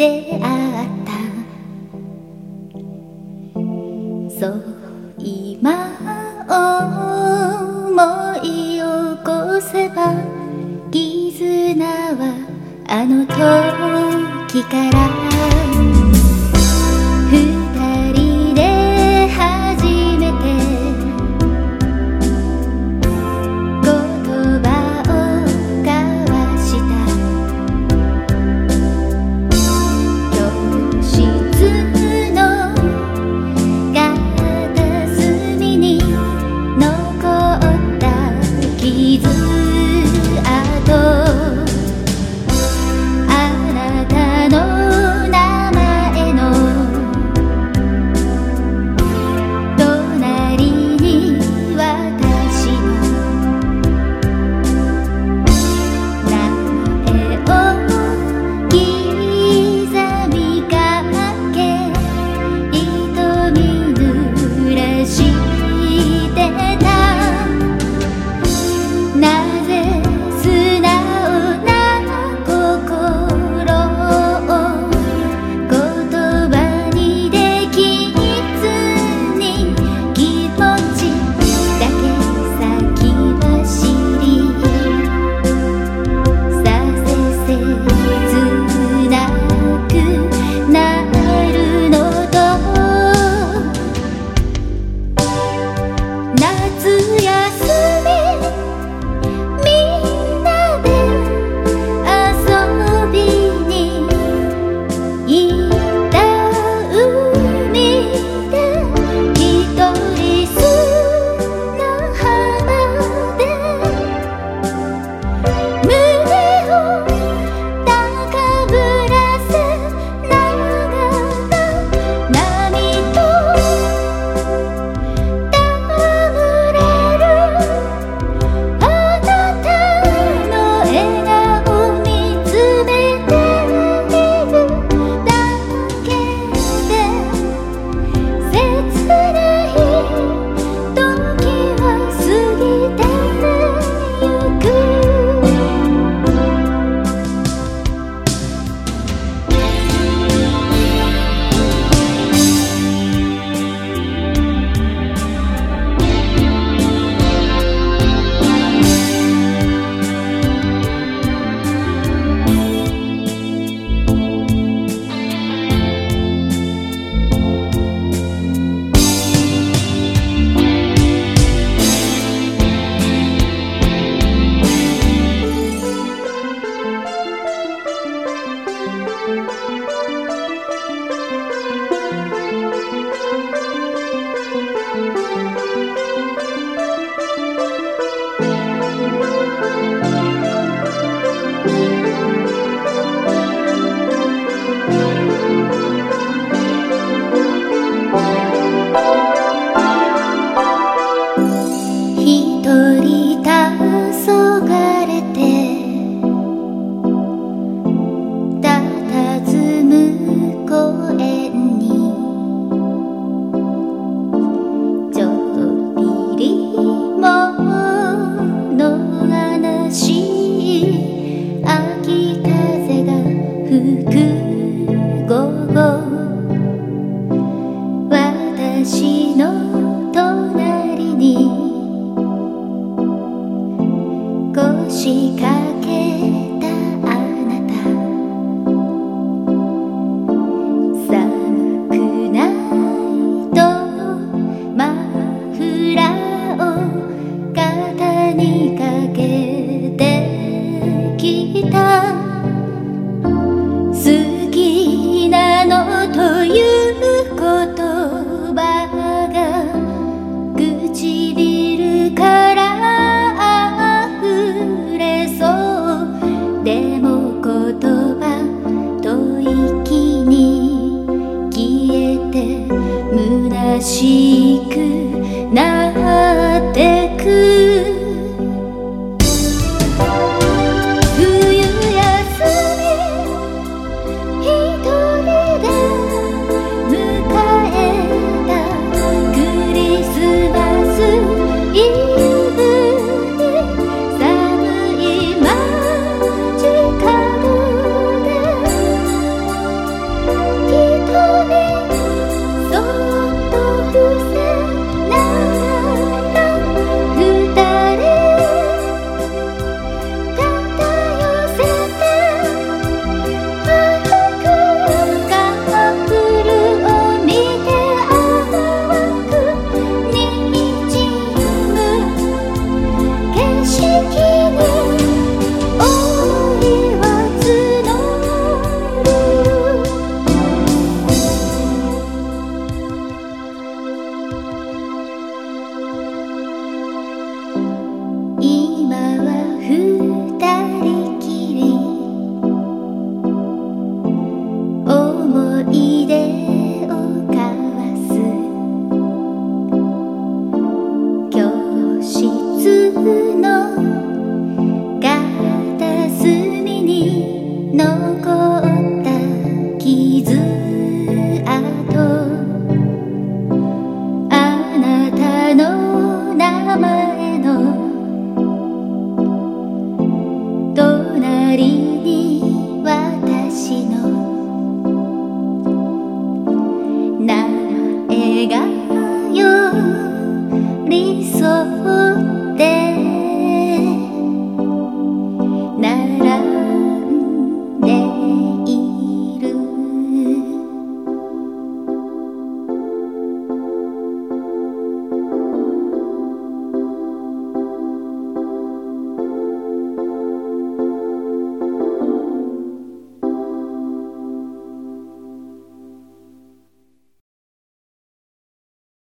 出会った。そう今思い起こせば絆はあの時から。しく